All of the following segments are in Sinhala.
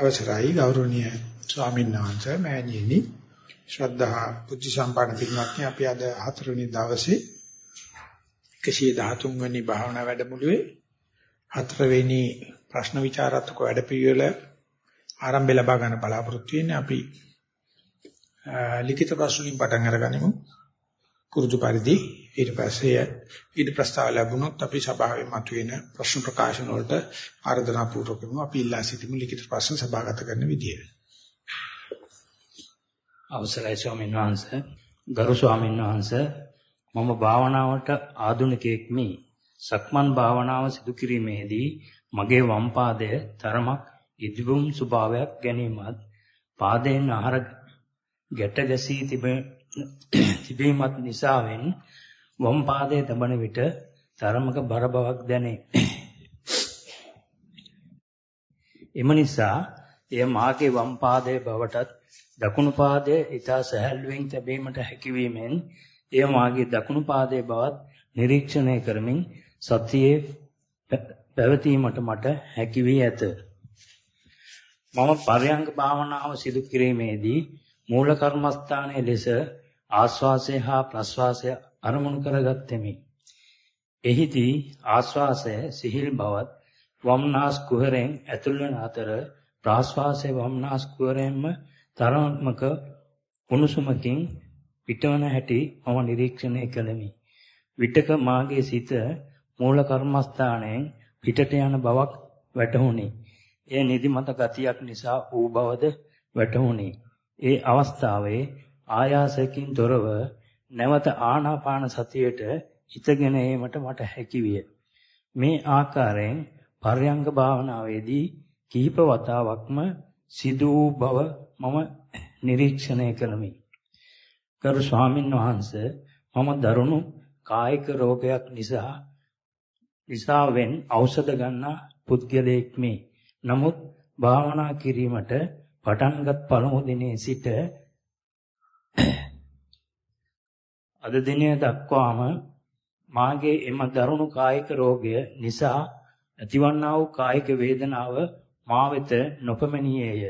අවසරයි ගෞරවනීය ස්වාමීන් වහන්සේ මෑණියනි. ශ්‍රද්ධා බුද්ධ සම්පන්න පින්වත්නි අපි අද හතරවෙනි දවසේ 113 වෙනි භාවනා වැඩමුළුවේ හතරවෙනි ප්‍රශ්න විචාරාත්මක වැඩපිළිවෙල ආරම්භය ලබා ගන්න බලාපොරොත්තු වෙන්නේ අපි ලිඛිත ප්‍රශ්න වලින් පටන් අරගනිමු. කුරුදු පරිදි. ඊට පස්සේ ඊට ප්‍රස්තාව ලැබුණොත් අපි සභාවේ මතුවෙන ප්‍රශ්න ප්‍රකාශන වලට ආරාධනා පූර්වකව අපි ඉල්ලා සිටිමු ලිඛිත ප්‍රශ්න සභාගත කරන විදියට. අවසරයි ස්වාමීන් වහන්සේ ගරු ස්වාමීන් වහන්සේ මම භාවනාවට ආධුනිකයෙක් මි. සක්මන් භාවනාව සිදු කිරීමේදී මගේ වම් පාදය තරමක් ඉදිබුම් ස්වභාවයක් ගැනීමත් පාදයෙන් ආහාර ගැට ගැසී තිබීමත් නිසාවෙන් වම් පාදයේ තබන විට තරමක බර බවක් දැනේ. එම නිසා එය මාගේ වම් පාදයේ බවටත් දකුණු පාදයේ ඊතා සහැල්ලුවෙන් තැබීමට හැකියවීමෙන් එය මාගේ දකුණු පාදයේ බවත් නිරීක්ෂණය කරමින් සතියේ පැවතීමට මට හැකි වී ඇත. මම පරයන්ක භාවනාව සිදු කිරීමේදී මූල කර්මස්ථානයේ ලෙස ආස්වාසය හා ප්‍රස්වාසය අරමුණු කරගත්තෙමි. එහිදී ආස්වාසය සිහිල් බවත් වම්නාස් කුහරෙන් ඇතුල් වන අතර ප්‍රාස්වාසය වම්නාස් කුහරෙන්ම තරමක උණුසුමකින් පිටවන හැටි මම නිරීක්ෂණය කළෙමි. විටක මාගේ සිත මූල කර්මස්ථානයෙන් පිටට යන බවක් වැටහුණි. එය නිදිමත ගතියක් නිසා ඌ බවද වැටහුණි. ඒ අවස්ථාවේ ආයාසයෙන් තොරව නැවත ආනාපාන සතියට හිතගෙන ඒමට මට හැකියිය. මේ ආකාරයෙන් පර්යංග භාවනාවේදී කීප වතාවක්ම සිදු වූ බව මම නිරීක්ෂණය කළමි. කරු ස්වාමින් වහන්සේ මම දරුණු කායික රෝගයක් නිසා නිසාවෙන් ඖෂධ ගන්නා පුද්ගලයෙක් මේ. නමුත් භාවනා කිරීමට පටන්ගත් පළමු දිනේ සිට අද දිනය දක්වාම මාගේ එම දරුණු කායික රෝගය නිසා ඇතිවන්නා වූ කායික වේදනාව මා වෙත නොපමණියේය.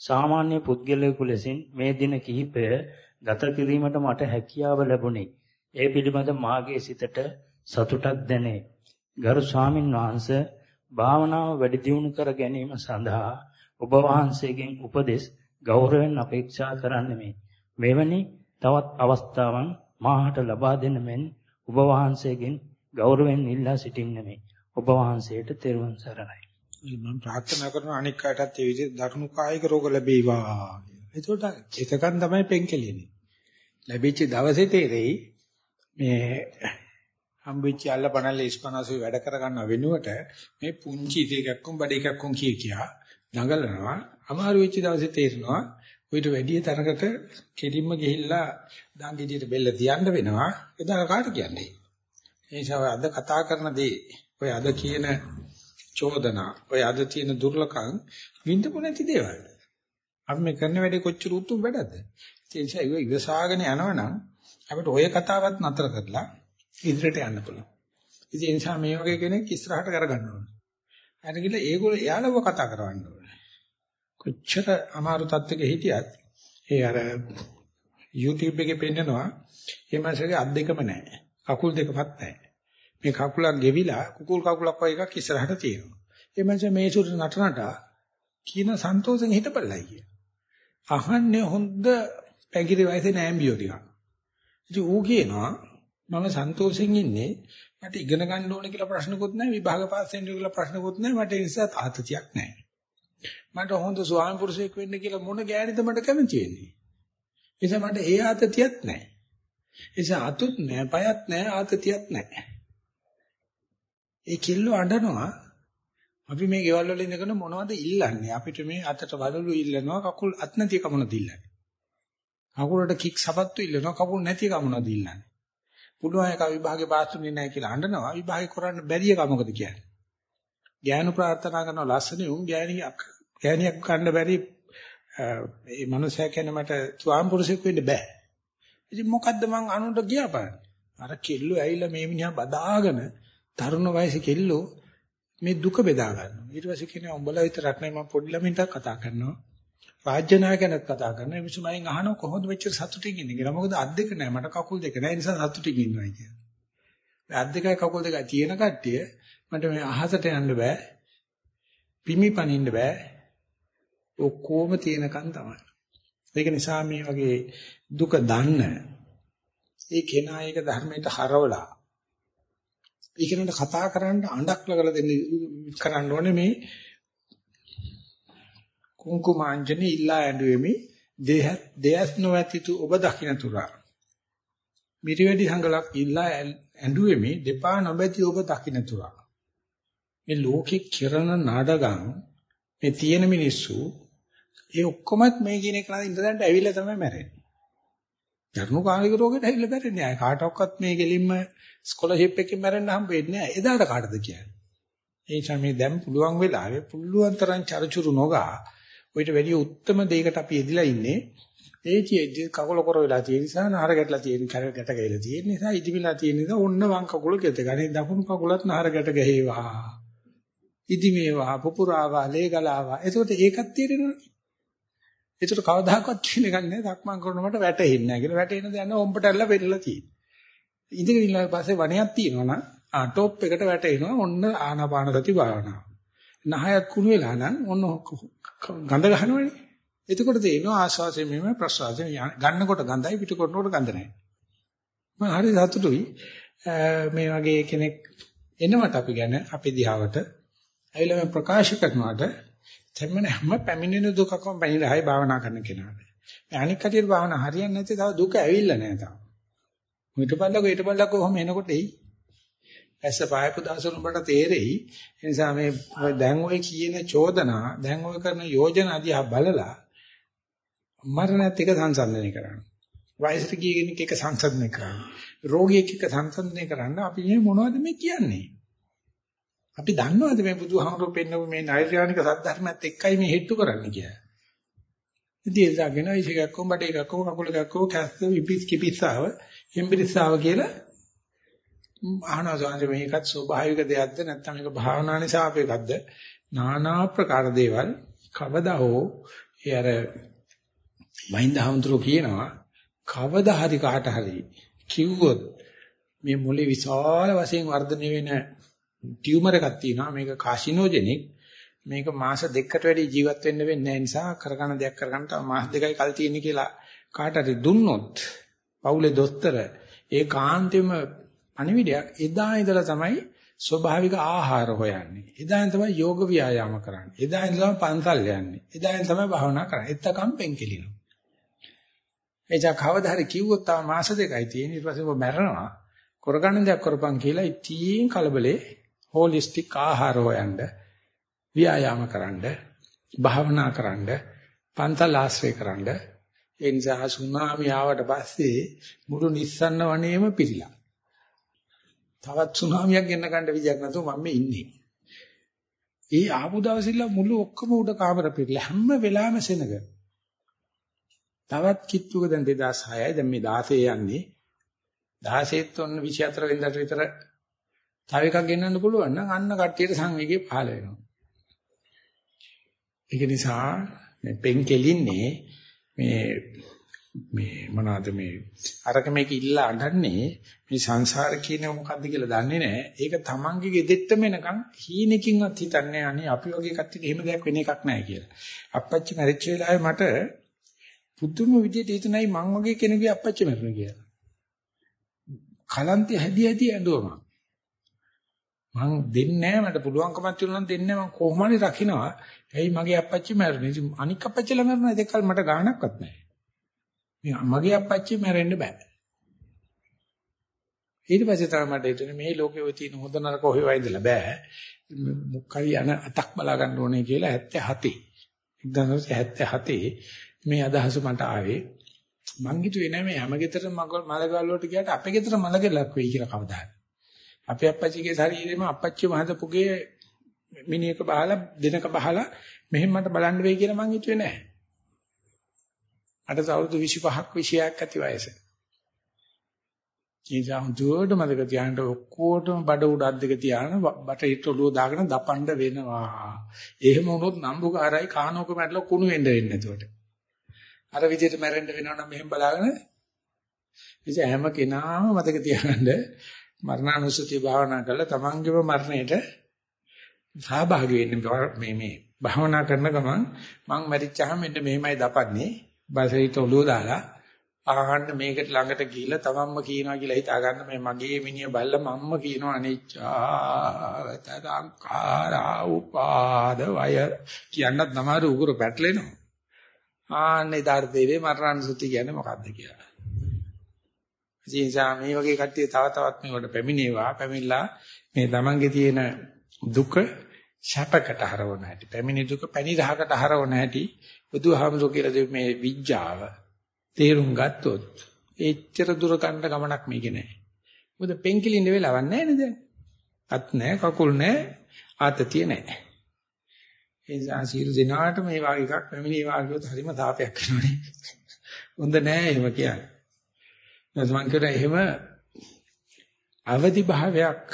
සාමාන්‍ය පුද්ගලයෙකු ලෙසින් මේ දින කිහිපය ගත කිරීමට මට හැකියාව ලැබුණේ. ඒ පිළිබඳ මාගේ සිතට සතුටක් දැනේ. ගරු ස්වාමින් වහන්සේ භාවනාව වැඩි දියුණු කර ගැනීම සඳහා ඔබ වහන්සේගෙන් උපදෙස් ගෞරවයෙන් අපේක්ෂා කරන්නේ මෙවැනි තවත් අවස්ථාවන් මාහට ලබා දෙන මෙන් ඔබ වහන්සේගෙන් ගෞරවයෙන් ඉල්ලා සිටින්නේ ඔබ වහන්සේට තෙරුවන් සරණයි. මම ප්‍රාර්ථනා කරන අනික් අයටත් ඒ විදිහට දරුණු කායික රෝග ලැබේවා. එතකොට එකකන් තමයි පෙන්කෙලියනේ. ලැබිච්ච දවසේ තේරෙයි මේ හම්බෙච්ච අල්ල පනල්ල ඉස්පනසු වැඩ කරගන්න වෙනුවට මේ පුංචි දෙකක්කුම් බඩ එකක්කුම් කිය කියා දඟලනවා අමාරු වෙච්ච දවසේ තේරෙනවා ඌට වැඩි තරකට කෙලින්ම ගිහිල්ලා දඟිඩියට බෙල්ල තියන්න වෙනවා එදා කාට කියන්නේ ඒ නිසා අද කතා කරන දේ ඔය අද කියන චෝදනා ඔය අද තියෙන දුර්ලකම් විඳපො නැති දේවල් අපි මේ කරන වැඩේ කොච්චර උතුම් වැඩද ඒ නිසා ඒක ඉවසාගෙන යනවනම් අපිට ඔය කතාවත් නතර කරලා ඉදිරියට යන්න පුළුවන්. ඉතින් ඒ නිසා මේ වගේ කෙනෙක් ඉස්සරහට කරගන්න ඕනේ. අරගිල ඒගොල්ලෝ එයාලව කතා කරවන්න ඕනේ. කොච්චර අමාරු තත්ත්වයක හිටියත් ඒ අර YouTube එකේ පෙන්නනවා මේ මාසෙගේ අත් දෙකම නැහැ. කකුල් දෙකවත් නැහැ. මේ කකුලක් ගෙවිලා කුකුල් කකුලක් වගේ එකක් ඉස්සරහට තියෙනවා. ඒ මාසෙ මේ සුට නටනට කියන සන්තෝෂෙන් හිටපළයි කිය. අහන්නේ හොඳ පැගිරි වයසේ නෑම්බියෝ ටිකක්. ඉතින් ඌ කියනවා මම සන්තෝෂෙන් ඉන්නේ මට ඉගෙන ගන්න ඕනේ කියලා ප්‍රශ්නකුත් නැහැ විභාග පාස් වෙන්න කියලා ප්‍රශ්නකුත් නැහැ මට ඒ නිසා තාතතියක් නැහැ මට හොඳ ස්වාමි පුරුෂයෙක් වෙන්න කියලා මොන ගෑනිද මට කැමති වෙන්නේ? ඒ නිසා මට ඒ ආතතියක් නැහැ. ඒ නිසා අතුත් නැහැ පයත් නැහැ ආතතියක් නැහැ. ඒ කිල්ලෝ අඬනවා. අපි මේ ගෙවල් වල ඉඳගෙන මොනවද ඉල්ලන්නේ? අපිට මේ අතට වලලු ඉල්ලනවා කකුල් අත් නැති කමනද ඉල්ලන්නේ? කකුලට කික් සපත්තු ඉල්ලනවා කකුල් නැති කමනද ඉල්ලන්නේ? පුළුවන් එක විභාගේ පාස් වුනේ නැහැ කියලා අඬනවා. විභාගේ කරන්න බැරි එක මොකද කියන්නේ? ගෑනු ප්‍රාර්ථනා කරන ලස්සනේ උන් ගෑණියක් ගෑණියක් ගන්න බැරි මේ මනුස්සයා කියන්නේ මට ස්වාම පුරුෂයෙක් වෙන්න බෑ ඉතින් මොකද්ද මං අනුන්ට ගියාපන් අර කෙල්ලෝ ඇවිල්ලා මේ මිනිහා බදාගෙන තරුණ වයසේ කෙල්ලෝ මේ දුක බෙදා ගන්නවා. ඊට පස්සේ කියනවා උඹලා විතරක් නෙවෙයි මම පොඩි ළමින්ට කතා කරනවා. රාජ්‍ය නායකයන්ත් කතා කරනවා. ඒ මිනිස්සුමයින් අහනවා කොහොමද මෙච්චර සතුටින් ඉන්නේ කියලා. මොකද අත් දෙක නැහැ. මට කකුල් දෙක නැහැ. ඒ නිසා සතුටින් ඉන්නවා කියන්නේ. අත් දෙකයි කකුල් දෙකයි තියෙන කට්ටිය මට මේ අහසට යන්න බෑ. පිමි පනින්න බෑ. ඔක්කොම තියෙනකන් තමයි. ඒක නිසා මේ වගේ දුක දන්න ඒ කෙනා ඒක ධර්මයට හරවලා ඒ කෙනාට කතා කරන්න අඬක් ලගලා දෙන්න කරන්න ඕනේ මේ කුංකුමාංජනි ඉල්ලා ඇඬුවෙමි දෙහ දෙයස් නොඇතිතු ඔබ දකින්න තුරා මිරිවැඩි හංගලක් ඉල්ලා ඇඬුවෙමි දෙපා නොබැති ඔබ දකින්න තුරා මේ ලෝකේ කිරණ නාඩගම් මේ තියෙන මිනිස්සු ඒ ඔක්කොමත් මේ කියන එක නේද ඉඳලා ඇවිල්ලා තමයි මැරෙන්නේ. ජර්ණු කාලික රෝගයට ඇවිල්ලා මැරෙන්නේ. ආය කාටවත් මේ ගෙලින්ම ස්කෝලර්ෂිප් එකකින් මැරෙන්න හම්බ වෙන්නේ නැහැ. එදාට කාටද කියන්නේ? ඒ නිසා මේ දැන් පුළුවන් වෙලාවේ පුළුවන් තරම් චරචුරු නොගා ඔయిత වැඩි උත්තරම දෙයකට අපි එදිලා ඉන්නේ. ඒ කියෙද්දි කකුල කර වෙලා තියෙන නිසා නහර ගැටලා තියෙන කර ගැට ගහලා තියෙන නිසා ඉදිමිලා තියෙන නිසා ඔන්න වම් කකුල ගෙත ගන්නේ දකුණු කකුලත් නහර ගැට ගහේවා. ඉදිමේවා පුපුරාවා ලේ ගලාවා. එතකොට ඒකත් තේරෙනවනේ. ඒකට කවදාකවත් කියන එකක් නෑ සක්මන් කරනකොට වැටෙන්නේ නෑ කියලා වැටෙන දයන්න ඔම්බට ඇල්ල වෙන්නලා තියෙනවා. ඉඳගෙන ඉන්න පස්සේ වණයක් තියෙනවා නම් ආ টොප් එකට වැටෙනවා ඔන්න ආනාපාන සති භාවනාව. නහයත් කුණු වෙලා නම් ඔන්න ගඳ ගන්නවනේ. එතකොට තේරෙනවා ආශ්වාසයෙන් මෙහෙම ප්‍රශ්වාසයෙන් ගන්නකොට ගඳයි පිට කරනකොට ගඳ නැහැ. මම හරි සතුටුයි මේ වගේ කෙනෙක් එනවට අපි ගැන අපේ දිහාවට ඇවිල්ලා ප්‍රකාශ කරනවාට තෙමන හැම පැමිණෙන දුකකම පැනිරහයි භාවනා කරන කෙනාට. මේ අනික් කටියට භාවනා හරියන්නේ නැති තව දුක ඇවිල්ලා නැහැ තාම. ඊටපල්ලක ඊටපල්ලක කොහොම එනකොට එයි. ඇස්ස පායපු දාසුනුඹට තේරෙයි. ඒ නිසා මේ දැන් ඔය කියන චෝදනා, දැන් ඔය කරන යෝජනා දිහා බලලා මරණත් එක සංසන්දනය කරන්න. වයසට ගිය කෙනෙක් එක සංසන්දනය කරන්න. රෝගියෙක් එක සංසන්දනය කරන්න අපි මේ මොනවද මේ කියන්නේ? අපි දන්නවද මේ බුදුහාමුදුරුවෝ පෙන්නපු මේ නෛර්යානික සද්ධර්මයත් එක්කයි මේ හෙට්ටු කරන්නේ කියලා. ඉතින් ඒ දාගෙන ඉසිකක් කොම්බට එකක් කො කකුල එකක් කො කැස්ස විපිස් කිපිස්සාව හෙම්බිරිස්සාව කියලා අහනවා සෝන්ද මේකත් ස්වභාවික දෙයක්ද නැත්නම් මේක භාවනා නිසා අපේකක්ද নানা ප්‍රකාර දේවල් කවදා හෝ ඒ අර මහින්දහමතුරු කියනවා කවදා හරි කාට හරි කිව්වොත් මේ මොලේ විශාල වශයෙන් වර්ධනය වෙන ටියුමර් එකක් තියෙනවා මේක කාසිනෝජෙනික් මේක මාස දෙකකට වැඩි ජීවත් වෙන්න වෙන්නේ නැහැ නිසා කරගන්න දෙයක් කරගන්න තව මාස දෙකයි කල් තියෙන්නේ කියලා කාට හරි දුන්නොත් පවුලේ දොස්තර ඒ කාන්තෙම අනිවිඩයක් එදා ඉඳලා තමයි ස්වභාවික ආහාර හොයන්නේ. එදාෙන් තමයි යෝග ව්‍යායාම කරන්නේ. එදාෙන් තමයි පන්සල් යන්නේ. එදාෙන් තමයි භාවනා කරන්නේ. එතකම් පෙන්කෙලිනවා. එජා කවදා හරි කිව්වොත් තව මාස දෙකයි තියෙන්නේ. ඊට පස්සේ ඔබ මැරෙනවා. කරගන්න දෙයක් කරපන් කියලා ඉතින් කලබලේ හෝලිස්ටික් ආහාර හොයන්න ව්‍යායාම කරන්න භාවනා කරන්න පන්තල් ආශ්‍රය කරන්න. ඒ නිසා සුනාමි ආවට පස්සේ මුළු නිස්සන්න වනයේම පිරීලා. තවත් සුනාමියක් ගෙන්න ගන්න විදියක් නැතුව මම ඉන්නේ. ඒ ආපු දවසිල්ල මුළු ඔක්කොම උඩ කාමර පිරීලා හැම වෙලාවෙම සෙනග. තවත් කිට්ටුක දැන් 2006යි. දැන් මේ 16 යන්නේ. 16ත් ඔන්න 24 වෙනිදාට විතර තව එකක් ගෙන්නන්න පුළුවන් නම් අන්න කට්ටියට සංවේගය පහළ වෙනවා. ඒක නිසා මේ පෙන් කෙලින්නේ මේ මේ මොනවාද මේ අරක මේක ඉල්ලා අඬන්නේ මේ සංසාර කියන මොකද්ද කියලා දන්නේ නැහැ. ඒක තමන්ගේ ගෙදෙට්ටම එනකන් හීනකින්වත් හිතන්නේ අනේ අපි වගේ කට්ටියට එහෙම දෙයක් වෙන එකක් නැහැ කියලා. අප්පච්චි මැරිච්ච වෙලාවේ මට පුදුම විදියට හිතුණයි මං වගේ කෙනෙකුගේ අප්පච්චි මැරුණා කියලා. කලන්තය හැදි හැදි ඇඬුවා මං දෙන්නේ නැහැ මට පුළුවන්කමක් තියුණා නම් දෙන්නේ නැහැ මං කොහොම හරි රකින්නවා. එයි මගේ අප්පච්චි මැරුණේ. ඉතින් අනික් අප්පච්චිලා මැරුණා දෙකල් මට ගාණක්වත් නැහැ. මේ මගේ අප්පච්චි මැරෙන්න බෑ. ඊට පස්සේ තමයි මට හිතුනේ මේ ලෝකේ ඔය තියෙන හොඳ නරක ඔහෙ වයිදලා බෑ. මුක්කරි යන අතක් බලා ගන්න ඕනේ කියලා 77. 1977 මේ අදහස මට ආවේ. මං හිතුවේ නෑ මේ හැම ගෙදර මලගල් වලට ගියාට අපේ ගෙදර මලගලක් වෙයි කියලා කවදාද. අපේ අප්පච්චිගේ ශරීරෙම අප්පච්චි මහතපුගේ මිනිහක බහලා දිනක බහලා මෙහෙම මට බලන්න වෙයි කියලා මං හිතුවේ නෑ. අට අවුරුදු 25ක් 26ක් ඇති වයස. නිසා හුදුවට මතක තියාගන්න ඔක්කොටම බඩ උඩ අත් දෙක තියාගෙන බටහිර ඔළුව දාගෙන දපණ්ඩ වෙනවා. එහෙම වුණොත් නම්බුකාරයි කානෝක මැරලා කුණු වෙන්න වෙන්නේ එතකොට. අර විදිහට මැරෙන්න වෙනවනම් මෙහෙම බලාගෙන ඉතින් හැම කෙනාම මතක තියාගන්න මරණානුස්සතිය භාවනා කරලා තමන්ගේම මරණයට සහභාගී වෙන්න මේ මේ භාවනා කරන ගමන් මං මැරිච්චාම මෙන්න මෙහෙමයි දපන්නේ. බසරිට ඔළුව දාලා ආහන්න මේකට ළඟට ගිහිල්ලා තමන්ම කියනවා කියලා හිතා ගන්න. මේ මගේ මිනිහ බල්ල මම්ම කියනවා අනිච්චාරංකාරා උපාද වය කියන්නත් නමාරු උගුර පැටලෙනවා. ආන්නේ ධර්තේවේ මරණානුසුති කියන්නේ මොකද්ද කියලා. ඉතින් මේ වගේ කට්ටිය තව තවත් මේවට පැමිණේවා පැමිණලා මේ තමන්ගේ තියෙන දුක ශපකට හරවන හැටි පැමිණි දුක පැණි රහකට හරවන හැටි බුදුහාමුදුර කියලා මේ විඥාව තේරුම් ගත්තොත් එච්චර දුර කණ්ඩ ගමනක් මේකේ නැහැ. මොකද පෙන්කිලින්න වෙලාවක් නැහැ නේද? අත් නැහැ, කකුල් නැහැ, ආතතිය නැහැ. ඒ නිසා සියලු දිනාට මේ වගේ එකක් පැමිණේ වාගියොත් හරිම තාපයක් වෙනවනේ. හොඳ නැහැ එහෙම කියන්නේ. නැත්නම් මං එහෙම අවදි භාවයක්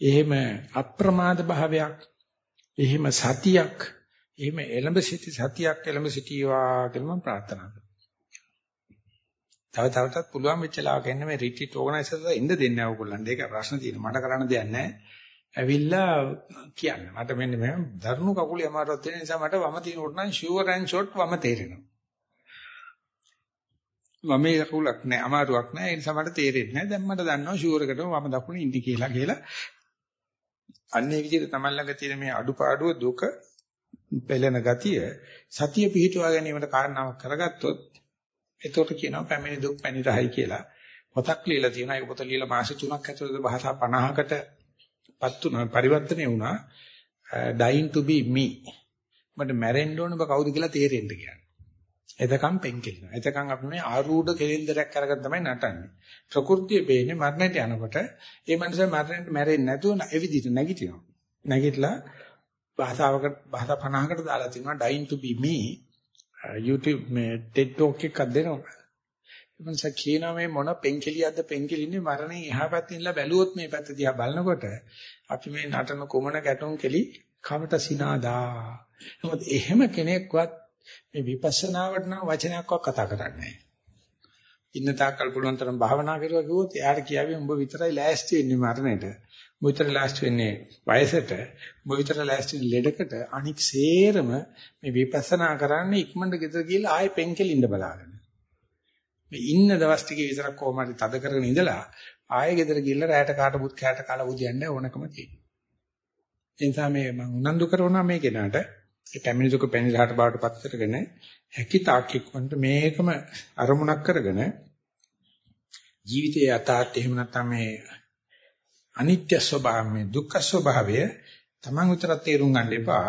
එහෙම අප්‍රමාද භාවයක් එහෙම සතියක් එහෙම එළඹ සිටි සතියක් එළඹ සිටීවා කියලා මම ප්‍රාර්ථනා කරනවා. තව තවටත් පුළුවන් වෙච්ච ලාවක එන්න මේ රිට්‍රීට් ඕගනයිසර්ලා ඉන්න දෙන්නේ නැහැ ඕගොල්ලන්ට. ඒක ප්‍රශ්න තියෙනවා. මට කරන්න දෙයක් නැහැ. ඇවිල්ලා කියන්න. මට මෙන්න මෙහෙම දරුණු කකුලේ අමාරුවක් තියෙන නිසා මට වම තියෙනකොට නම් ෂුවර් ඇන්ඩ් ෂොට් වම තේරෙනවා. වමේ කකුලක් නැහැ අමාරුවක් නැහැ. ඒ නිසා මට තේරෙන්නේ නැහැ. දැන් මට දන්නවා ෂුවර් එකටම වම දකුණ ඉඳි කියලා කියලා. අන්නේ විදිහට තමයි ළඟ තියෙන මේ අඩුපාඩුව දුක පෙළෙන ගතිය සතිය පිහිටුවා ගැනීමට කාරණාවක් කරගත්තොත් එතකොට කියනවා පැමිණි දුක් පැණි රහයි කියලා. පොතක් ලියලා තියෙනවා. ඒක පොත ලියලා මාස 3ක් ඇතුළත භාෂා 50කට පත් වුණා පරිවර්තනය වුණා. Uh, dying to be me. මට මැරෙන්න ඕන බ කවුද කියලා තේරෙන්න කියන්නේ. එතකම් පෙන්කෙලිනවා. එතකම් අපි මේ ආරූඪ කෙලින්දරයක් අරගෙන තමයි නටන්නේ. ප්‍රകൃතිය බේන්නේ මරණයට යනකොට ඒ මනුස්සයා මරණයට මැරෙන්නේ නැතුව එවිදිහට නැගිටිනවා. නැගිටලා භාෂාවකට භාෂා 50කට දාලා තිනවා dying to be me YouTube මේ TED talk එකක් දෙනවා. එමන්ස කියනවා මේ මොන පෙන්කෙලියක්ද පෙන්කෙලින්නේ මරණයෙන් එහා පැත්තේ ඉඳලා බැලුවොත් මේ පැත්ත දිහා බලනකොට අපි මේ නටන කුමන ගැටුම් කෙලි කවට සිනාදා. නමුත් එහෙම කෙනෙක්වත් මේ විපස්සනාවට නම් වචනයක්වත් කතා කරන්නේ නැහැ. ඉන්න තාක්කල් පුළුවන් තරම් භාවනා කරුවා කිව්වොත් එයාට කියාවේ උඹ විතරයි ලෑස්ති වෙන්නේ මරණයට. උඹ විතර ලෑස්ති වෙන්නේ වයසට. උඹ විතර ලෑස්ති වෙන්නේ ලෙඩකට. අනික් සේරම මේ විපස්සනා කරන්නේ ඉක්මනට ගෙදර ගිහලා ආයෙ පෙන්කෙලින්න බලාගෙන. මේ ඉන්න දවස් ටිකේ විතරක් කොහොම හරි තද කරගෙන ඉඳලා ආයෙ ගෙදර ගිහලා රැයට කාට බුත් කෑට කාලා බුදියන්නේ ඕනකම තියෙනවා. ඒ නිසා මේ මම උනන්දු කරනවා මේ කෙනාට ඒ පැමිණි දුක පැනිරහට බවට පත් කරගෙන හැකි තාක් ඉක්මනට මේකම අරමුණක් කරගෙන ජීවිතයේ යථාර්ථය එහෙම නැත්නම් මේ අනිත්‍ය ස්වභාවය දුක්ඛ ස්වභාවය Taman විතරක් තේරුම් ගන්න එපා.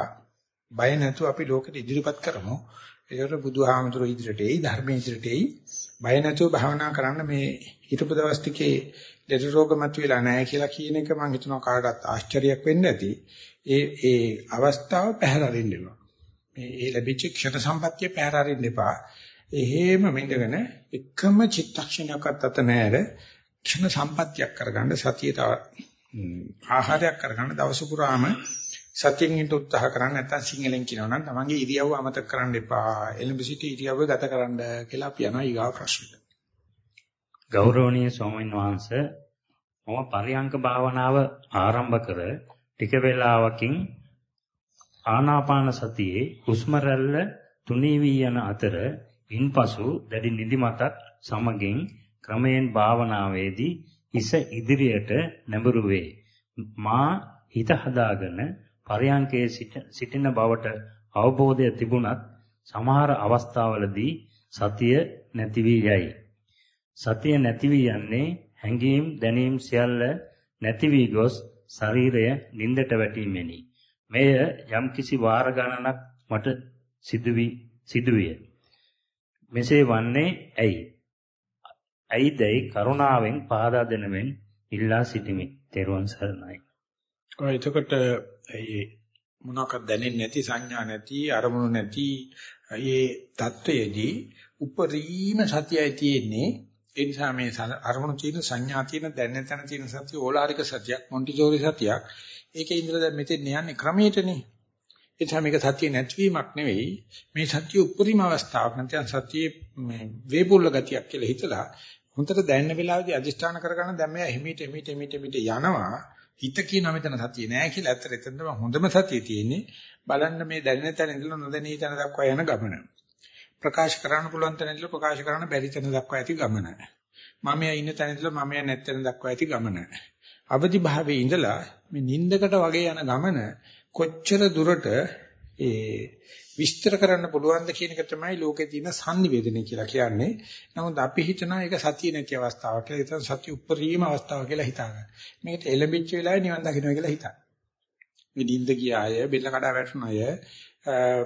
බය නැතුව අපි ලෝකෙට ඉදිරිපත් කරමු. ඒකට බුදුහාමතුරු ඉදිරියට එයි ධර්මයේ ඉදිරියට එයි. බය නැතුව භාවනා කරන්න මේ හිතපු දවස් ටිකේ ලෙඩ රෝග මතුවලා නැහැ කියලා කියන එක මම හිතනවා කාටවත් ආශ්චර්යයක් වෙන්න ඇති. ඒ ඒ අවස්ථාව පැහැර අරින්න එපා. මේ ඒ ලැබිච්ච ක්ෂණ සම්පත්තිය පැහැර අරින්න එපා. එහෙම මෙඳගෙන එකම චිත්තක්ෂණයක්වත් අත නැර ක්ෂණ සම්පත්තියක් කරගන්න සතිය තව ආහාරයක් කරගන්න දවස පුරාම සතියෙන් ඉන්න උත්සාහ කරන්න නැත්නම් සිංහලෙන් කියනවා නම් තමන්ගේ ඉරියව්ව අමතක කරන්න එපා. එළඹ සිටි ඉරියව්ව ගත කරන්න කියලා අපි යනවා ඊගාව ප්‍රශ්නෙට. ගෞරවනීය ස්වාමීන් වහන්සේ මම පරියංක භාවනාව ආරම්භ කර ටික වේලාවකින් ආනාපාන සතියේ හුස්ම රැල්ල තුනී වී යන අතර ඉන්පසු දැඩි නිදිමතක් සමගින් ක්‍රමයෙන් භාවනාවේදී හිස ඉදිරියට නැඹුරු වේ. මා හිත හදාගෙන පරයන්කේ සිටින බවට අවබෝධය තිබුණත් සමහර අවස්ථාවලදී සතිය නැති වී යයි. සතිය නැති වී යන්නේ හැඟීම් දැනීම් සියල්ල නැති වී ගොස් ශරීරය නින්දට වැටීමෙනි. මෙය යම්කිසි වාර ගණනක් මට සිදුවි සිදුවිය. මෙසේ වන්නේ ඇයි? ඇයිදයි කරුණාවෙන් පහදා දෙනමෙන් ඉල්ලා සිටිමි. තෙරුවන් සරණයි. ඔය එතකොට මේ මොනවාක්වත් දැනෙන්නේ නැති සංඥා නැති අරමුණු නැති මේ தത്വයේදී උපරිම සතියයි තියෙන්නේ ඒ නිසා මේ අරමුණු තියෙන සංඥා තියෙන දැනෙන තැන තියෙන සතිය ඕලාරික සතියක් මොන්ටිසෝරි සතියක්. ඒකේ ඉඳලා දැන් මෙතෙන් යන්නේ ක්‍රමයටනේ. ඒ නිසා මේක සතිය නැතිවීමක් නෙවෙයි. මේ සතිය උපරිම අවස්ථාවක් නැත්නම් සතියේ මේ වේපුල්ල ගතියක් කියලා හිතලා හොඳට දැනෙන වෙලාවේදී අදිෂ්ඨාන කරගන්න දැන් මෙයා හිමීට හිමීට හිමීට හිමීට යනවා. හිත කියන මෙතන සතිය නෑ කියලා ඇත්තට එතන තමයි හොඳම සතිය තියෙන්නේ. බලන්න මේ දැනෙන තැන ඉඳලා නොදැනී තැන දක්වා යන ගමන. ප්‍රකාශ කරන්න පුළුවන් තැන ඉඳලා ප්‍රකාශ කරන්න බැරි තැන දක්වා ඇති ගමන. මමයා ඉන්න තැන ඉඳලා මමයා නැත්තැන දක්වා ඇති ගමන. අවදි භාවයේ ඉඳලා මේ නින්දකට වගේ යන ගමන කොච්චර දුරට ඒ විස්තර කරන්න පුළුවන්ද කියන එක තමයි ලෝකේ තියෙන sannivedana කියලා කියන්නේ. නමුත් අපි හිතනවා ඒක සතිය නැති අවස්ථාවක් කියලා. ඒක සතිය උප්පරීම අවස්ථාවක් කියලා හිතාගන්න. මේකට එළඹිච්ච වෙලාවේ නිවන් දකින්න කියලා හිතන්න. මේ නිින්ද ගිය අය, බෙල්ල කඩා වැටුණ අය,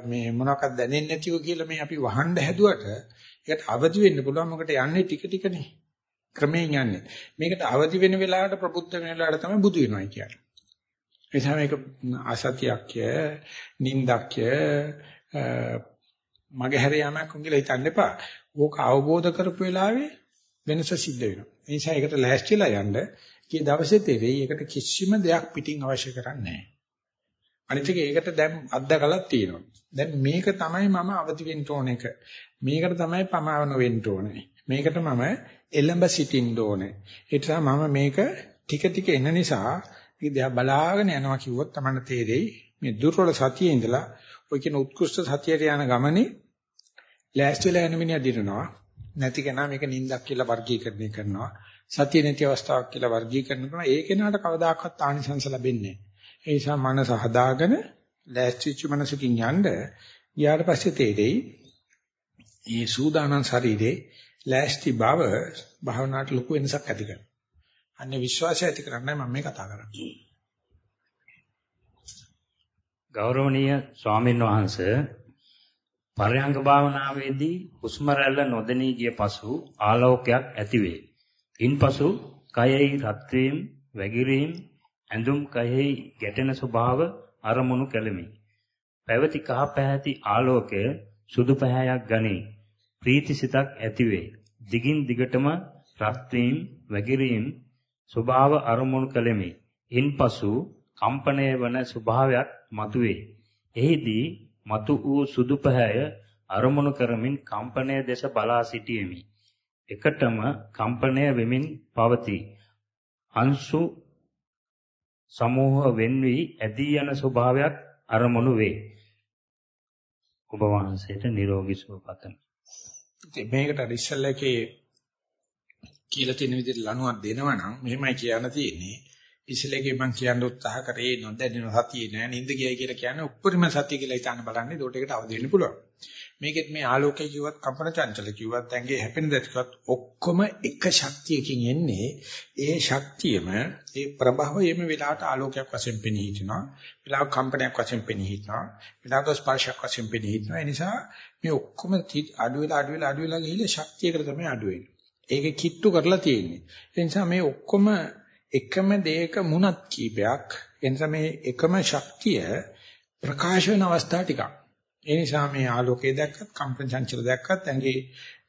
මේ මොනවක්ද දැනෙන්නේ නැතිව කියලා මේ අපි වහන්න හැදුවට ඒකට අවදි වෙන්න පුළුවන්. මොකට යන්නේ ටික ටිකනේ. ක්‍රමයෙන් යන්නේ. මේකට අවදි වෙන වෙලාවට ප්‍රබුද්ධ වෙන වෙලාවට තමයි බුදු වෙනවා කියන්නේ. ඒ නිසා මේක අසතියක්ය, නින්දක්ය, මගේ හැර යාමක් කියලා හිතන්න එපා. ඕක අවබෝධ කරපු වෙලාවේ වෙනස සිද්ධ වෙනවා. ඒ නිසා ඒකට ලෑස්තිලා යන්න කී දවසේ තෙරෙයි ඒකට කිසිම දෙයක් පිටින් අවශ්‍ය කරන්නේ නැහැ. අනිත් එක ඒකට දැන් අත්දකලා තියෙනවා. දැන් මේක තමයි මම අවදි වෙන්න ඕන එක. මේකට තමයි පමාවන වෙන්න ඕනේ. මේකට මම එළඹ සිටින්න ඕනේ. ඒ නිසා මම මේක ටික ටික එන නිසා මේ දෙයක් බලාගෙන යනවා කිව්වොත් තමයි තේරෙයි මේ දුර්වල සතියේ ඉඳලා ඔය කියන උත්කෘෂ්ඨ සතියට යන ගමනේ ලෑස්ති වෙලා යන මිනිහා දිනනවා. නැති කෙනා මේක නිින්දක් කියලා වර්ගීකරණය කරනවා. සතිය නැති අවස්ථාවක් කියලා වර්ගීකරණය කරනවා. ඒ කෙනාට කවදාකවත් ආනිසංස ලැබෙන්නේ නැහැ. ඒ නිසා මනස හදාගෙන ලෑස්තිච්ච මනසකින් යන්න ගියාට පස්සේ තේරෙයි මේ සූදානම් ශරීරේ ලෑස්ති බව භාවනාවට ලොකු වෙනසක් ඇති කරනවා. අන්නේ විශ්වාසය ඇති කරන්නයි මම මේ කතා කරන්නේ. ගෞරවනීය ස්වාමීන් වහන්ස පරයන්ක භාවනාවේදී හුස්ම රැල්ල නොදෙනී ගිය පසු ආලෝකයක් ඇතිවේ. ඉන්පසු කයෙහි රත් වීම, වැగిරීම, ඇඳුම් කයෙහි ගැටෙන ස්වභාව අරමුණු කෙලෙමි. පැවති කහ පැහැති ආලෝකය සුදු පැහැයක් ගනී. ප්‍රීතිසිතක් ඇතිවේ. දිගින් දිගටම රත් වීම, වැగిරීම ස්වභාව අරමුණු කෙලෙමි. ඉන්පසු කම්පණය වන ස්වභාවයක් මතුවේ. එහිදී මතු වූ සුදු පැහැය අරමුණු කරමින් කම්පණය දෙස බලා සිටියෙමි. එකටම කම්පණය වෙමින් පවතී. අංශු සමූහ වෙන් වී ඇදී යන ස්වභාවයක් අරමුණු වේ. ඔබ වහන්සේට නිරෝගී සුව පතමි. මේකට ඉස්සල්ලකේ කියලා තියෙන විදිහට ලණුවක් දෙනවනම් මෙහෙමයි කියන්න තියෙන්නේ. ඉස්සෙල්ලේගේ මම කියන්න උත්සාහ කරේ නොදැනෙන සතිය නෑ නින්ද ගියයි කියලා කියන්නේ උප්පරිම සතිය කියලා හිතාන බලන්නේ. ඒකට ඒකට අවදි වෙන්න පුළුවන්. මේකෙත් මේ ආලෝකය කිව්වත් කම්පන චංචල කිව්වත් ඇඟේ හැපෙන දත් කිව්වත් ඔක්කොම එක ශක්තියකින් එන්නේ. ඒ ශක්තියම ඒ ප්‍රභවයම වෙලාවට ආලෝකයක් වශයෙන් පෙනී හිටිනවා වෙලාවක කම්පනයක් වශයෙන් පෙනී හිටිනවා වෙලාවක ස්පර්ශයක් වශයෙන් පෙනී හිටිනවා ඒ නිසා මේ ඔක්කොම අඩු වෙලා අඩු වෙලා අඩු වෙලා ගිහිල්ලා ශක්තියකට තමයි අඩු වෙන්නේ. ඒකේ කිට්ටු කරලා තියෙන්නේ. ඒ නිසා මේ ඔක්කොම එකම දෙයක මුණත් කීපයක්. එනිසා මේ එකම ශක්තිය ප්‍රකාශ වෙන අවස්ථා ටිකක්. ඒ නිසා මේ ආලෝකය දැක්කත් කම්පන චංචල දැක්කත් ඇඟේ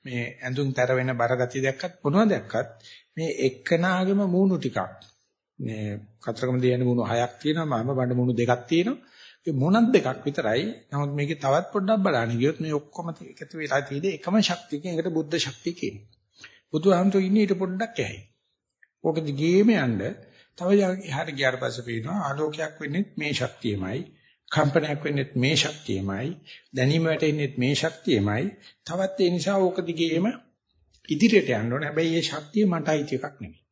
මේ ඇඳුම් තර වෙන බර ගතිය දැක්කත් මොනවද දැක්කත් මේ එක්කනාගේම මූණු ටිකක්. මේ කතරගම දෙයන මූණු හයක් තියෙනවා මම බඩ මූණු දෙකක් තියෙනවා. ඒ මොනක් දෙකක් විතරයි. නමුත් මේකේ තවත් පොඩ්ඩක් බලන්න ගියොත් මේ ඔක්කොම එකතු වෙලා තියෙන්නේ එකම ශක්තියකින්. ඒකට බුද්ධ ශක්තිය කියනවා. බුදුහාමුදුරු ඉන්නේ ඊට පොඩ්ඩක් එහයි. ඕක දිගේම යන්න තව එහාට ගියාට පස්සේ පේනවා ආලෝකයක් වෙන්නේ මේ ශක්තියමයි කම්පනයක් වෙන්නේ මේ ශක්තියමයි දැනීම වැටෙන්නේ මේ ශක්තියමයි. තවත් ඒ නිසා ඕක දිගේම ඉදිරියට යන්න ඕනේ. හැබැයි මේ ශක්තිය මට අයිති එකක් නෙමෙයි.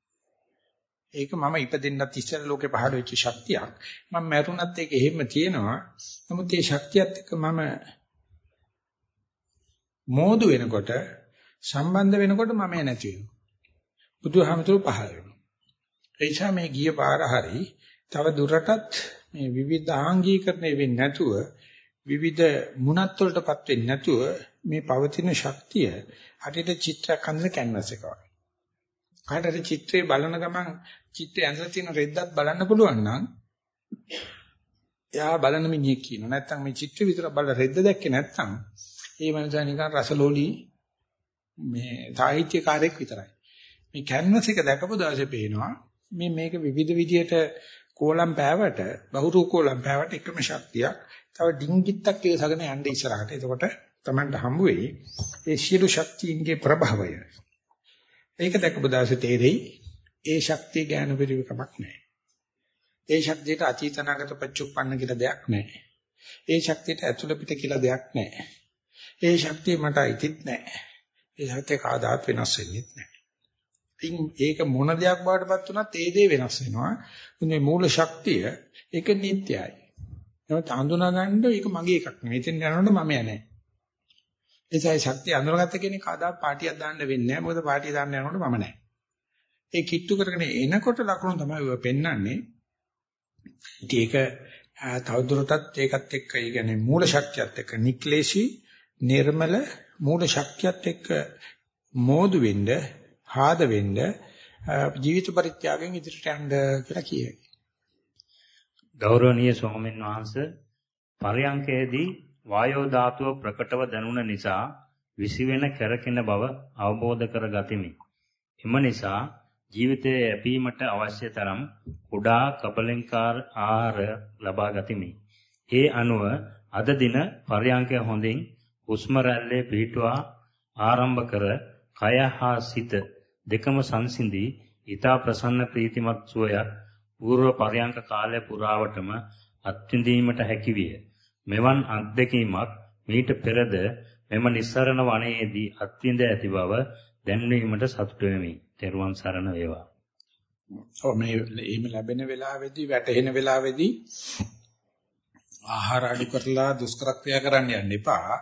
ඒක මම ඉපදෙන්නත් ඉස්සර ලෝකේ පහළ වෙච්ච ශක්තියක්. මම මැරුණත් ඒක එහෙම තියෙනවා. නමුත් මේ ශක්තියත් එක්ක මම මෝදු වෙනකොට සම්බන්ධ වෙනකොට මම නැති වෙනවා. බුදුහාමතුරු පහළ වෙනවා. ඒ නිසා මේ ගිය පාර හරි තව දුරටත් මේ විවිධාංගීකරණය වෙන්නේ නැතුව විවිධ මුණත් වලටපත් වෙන්නේ නැතුව මේ පවතින ශක්තිය හරියට චිත්‍රයක් අඳින කැන්වස් එක වගේ. කාටද චිත්‍රය බලන ගමන් චිත්‍රය ඇඳලා තියෙන රෙද්දක් බලන්න පුළුවන් නම් එයා බලන මිනිහෙක් කියනවා. නැත්තම් මේ චිත්‍ර විතර බලලා රෙද්ද දැක්කේ නැත්තම් ඒ මනුස්සයා නිකන් රසලෝලී මේ සාහිත්‍යකාරයෙක් විතරයි. මේ කැන්වස් එක දැකපු දවසේ පේනවා මේ මේක විවිධ විදියට කෝලම් පෑවට බහුරු කෝලම් පෑවට එකම ශක්තියක්. තව ඩිංගිත්තක් ඉවසගෙන යන්න ඉස්සරහට. එතකොට Tamanට හම්බ වෙයි ඒ සියලු ශක්තියින්ගේ ප්‍රභාවය. ඒක දැකපු දවසේ තේරෙයි ඒ ශක්තිය ඥාන පරිවිකමක් නැහැ. ඒ ශක්තියට අතීතනාගත පච්චුප්පන්න කියලා දෙයක් නැහැ. ඒ ශක්තියට ඇතුළ පිට කියලා දෙයක් නැහැ. ඒ ශක්තිය මට අයිතිත් නැහැ. ඒ ශක්තිය කවදාත් වෙනස් වෙන්නේ නැහැ. ඉතින් ඒක මොන දෙයක් බවටපත් වුණත් ඒ දේ වෙනස් වෙනවා. මේ මූල ශක්තිය ඒක නිට්ටයයි. නමුත් හඳුනා ගන්න ඒක මගේ එකක් නෙවෙයි. ඉතින් යනකොට මම යන්නේ. එසයි ශක්තිය අඳුරගත්ත කෙනෙක් කවදා පාටියක් දාන්න වෙන්නේ නැහැ. මොකද පාටිය දාන්න යනකොට මම නැහැ. ඒ කිට්ටු කරගෙන එනකොට ලකුණු තමයි ඔය පෙන්වන්නේ. ඉතින් ඒක තවදුරටත් ඒකත් එක්ක ඒ කියන්නේ මූල ශක්තියත් එක්ක නික්ලේශී නිර්මල මූල ශක්තියත් එක්ක මෝදු වෙන්න, ආද වෙන්න ජීවිත පරිත්‍යාගයෙන් ඉදිරියට යන්න කියලා කියයි. ගෞරවනීය ස්වාමීන් වහන්සේ පරයන්කේදී වායෝ ධාතුව ප්‍රකටව දැනුන නිසා විසිවෙන කරකින බව අවබෝධ කර ගතිමි. එම නිසා ජීවිතයේ යැපීමට අවශ්‍ය තරම් කුඩා කපලෙන්කාර ආහාර ලබා ගතිමි. ඒ අනුව අද දින පරයන්කය හොඳින් හුස්ම රැල්ලේ පිහිටුවා ආරම්භ කර කය හා සිත දෙකම සංසිඳී ඊතා ප්‍රසන්න ප්‍රීතිමත් සුවයක් పూర్ව පරයන්ක කාලය පුරාවටම අත්විඳීමට හැකිවිය. මෙවන් අත්දැකීමක් මීට පෙරද මෙම නිස්සරණ වනයේදී අත්විඳ ඇති බව දැන්වීමට සතුටු වෙමි. තෙරුවන් සරණ වේවා. ඔව් මේ එහෙම ලැබෙන වෙලාවේදී වැටෙන වෙලාවේදී ආහාර අඩු කරලා දුෂ්කර ක්‍රියා කරන්න යන්න එපා.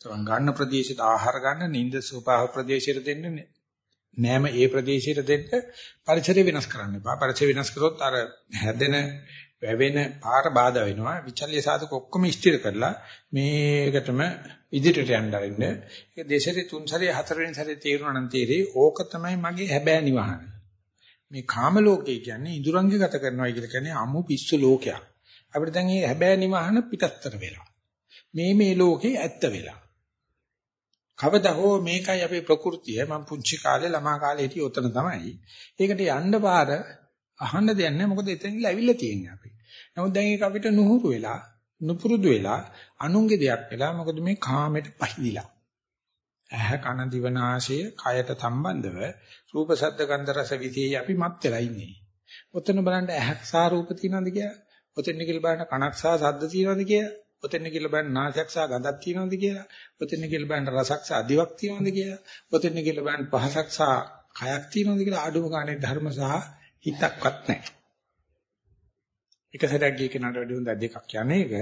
තමන් ගන්න ප්‍රදේශයට ආහාර ගන්න නිින්ද සුපාහ ප්‍රදේශයට දෙන්නේ නෑම ඒ ප්‍රදේශයට දෙන්න පරිසරය වෙනස් කරන්න එපා. පරිසරය වෙනස් කරොත් අර හැදෙන වැවෙන පාර බාධා වෙනවා. විචල්්‍ය සාධක ඔක්කොම ස්ථිර කරලා මේකටම ඉදිරියට යන්න අරින්න. ඒක දෙසරේ තුන් සැරේ හතරවෙනි සැරේ තේරුණා නම් තේරෙයි ඕක තමයි මගේ හැබෑ නිවහන. මේ කාම ලෝකේ කියන්නේ ඉඳුරංග ගත කරනවා කියලා කියන්නේ අමු පිස්සු ලෝකයක්. අපිට දැන් මේ හැබෑ නිවහන පිටස්තර වෙලා. මේ මේ ලෝකේ ඇත්ත වෙලා. කවදා හෝ මේකයි අපේ ප්‍රകൃතිය මම පුංචි කාලේ ළමා කාලේ හිටියේ උතන තමයි. ඒකට යන්න පාර අහන්න දෙයක් නැහැ මොකද එතනින්ලා ඇවිල්ලා තියෙන්නේ අපි. නමුත් දැන් ඒක අපිට නුහුරු වෙලා නුපුරුදු වෙලා අනුන්ගේ දෙයක් වෙලා මොකද මේ කාමයට පහදිලා. ඇහ කන දිව නාසය කයට සම්බන්ධව රූප ශබ්ද ගන්ධ රස විදී අපි මත් වෙලා ඉන්නේ. ඔතන බලන්න ඇහක් සා රූප තියෙනවද කියලා? ඔතෙන් කියලා බලන්න කනක් සා ශබ්ද තියෙනවද කියලා? ඔතෙන් කියලා බලන්න නාසයක් සා ගඳක් තියෙනවද කියලා? ඔතෙන් කියලා බලන්න රසක් සා දිවක් තියෙනවද කියලා? ඔතෙන් කියලා බලන්න පහසක් සා කයක් තියෙනවද කියලා ආඩුව ගානේ ධර්ම සහ හිතක්වත් නැහැ. එක සැරයක් ගිය කෙනාට වැඩි හොඳ දෙකක් කියන්නේ ඒක.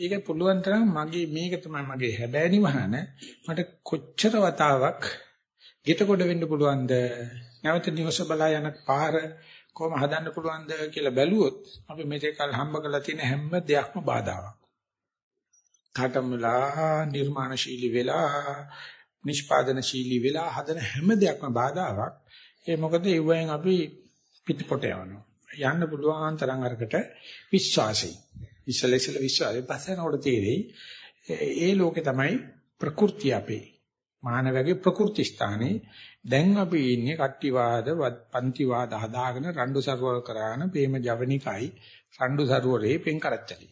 ඒක පුළුවන් තරම් මගේ මේක තමයි මගේ හැබෑ නිවහන. මට කොච්චර වතාවක් ගෙතකොට වෙන්න පුළුවන්ද? නැවත නිවස බලා යන පාර කොහොම හදන්න පුළුවන්ද කියලා බැලුවොත් අපි මෙතෙකල් හම්බ කරලා තියෙන හැම දෙයක්ම බාධාවක්. ඝටම් වෙලා නිර්මාණශීලී වෙලා නිෂ්පාදනශීලී වෙලා හදන හැම දෙයක්ම බාධාවක්. ඒ මොකද ඒවෙන් අපි පිටපොට යනවා. යන්න පුළුවන් තරම් අරකට විශ්වාසයි. ඉස්සලෙසල විශ්වාසය පස්සනකොට තේරෙයි ඒ ලෝකේ තමයි ප්‍රകൃතිය අපේ. මානවයාගේ ප්‍රകൃති ස්ථානේ දැන් අපි ඉන්නේ කට්ටිවාද පන්තිවාද හදාගෙන රණ්ඩු සරුවල් කරාන ප්‍රේම ජවනිකයි රණ්ඩු සරුවරේ පෙන් කරච්චලි.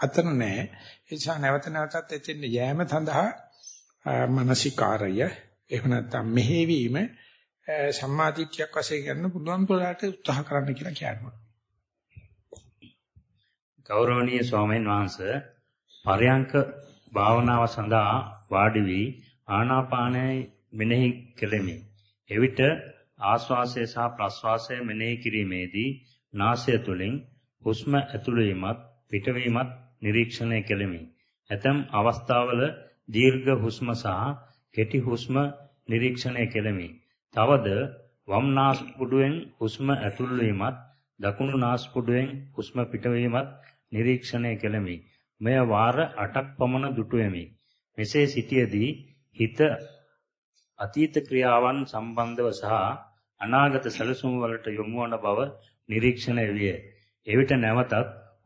අතන නෑ. ඒ නිසා නැවත නැවතත් එතෙන් යෑම සඳහා මානසිකාරය එහෙම නැත්නම් මෙහෙවීම සම්මාදිට්ඨියක් වශයෙන් ගන්න පුළුවන් පොළට උත්සාහ කරන්න කියලා කියනවා. ගෞරවනීය ස්වාමීන් වහන්සේ පරයන්ක භාවනාව සඳහා වාඩි වී ආනාපානය මෙනෙහි කෙලෙමි. එවිට ආශ්වාසය සහ ප්‍රශ්වාසය මෙනෙහි කිරීමේදී නාසය තුලින් හුස්ම ඇතුළු වීමත් පිටවීමත් නිරීක්ෂණය කෙලෙමි. ඇතම් අවස්ථාවල දීර්ඝ හුස්ම සහ කෙටි හුස්ම නිරීක්ෂණය කෙලෙමි. තවද වම් නාස්පුඩුවෙන් හුස්ම ඇතුල් වීමත් දකුණු නාස්පුඩුවෙන් හුස්ම පිටවීමත් නිරීක්ෂණය කෙලෙමි. මෙය වාර 8ක් පමණ දුටුවෙමි. මෙසේ සිටියේදී හිත අතීත ක්‍රියාවන් සම්බන්ධව සහ අනාගත සැලසුම් වලට යොමු වන බව නිරීක්ෂණය විය. එවිට නැවතත්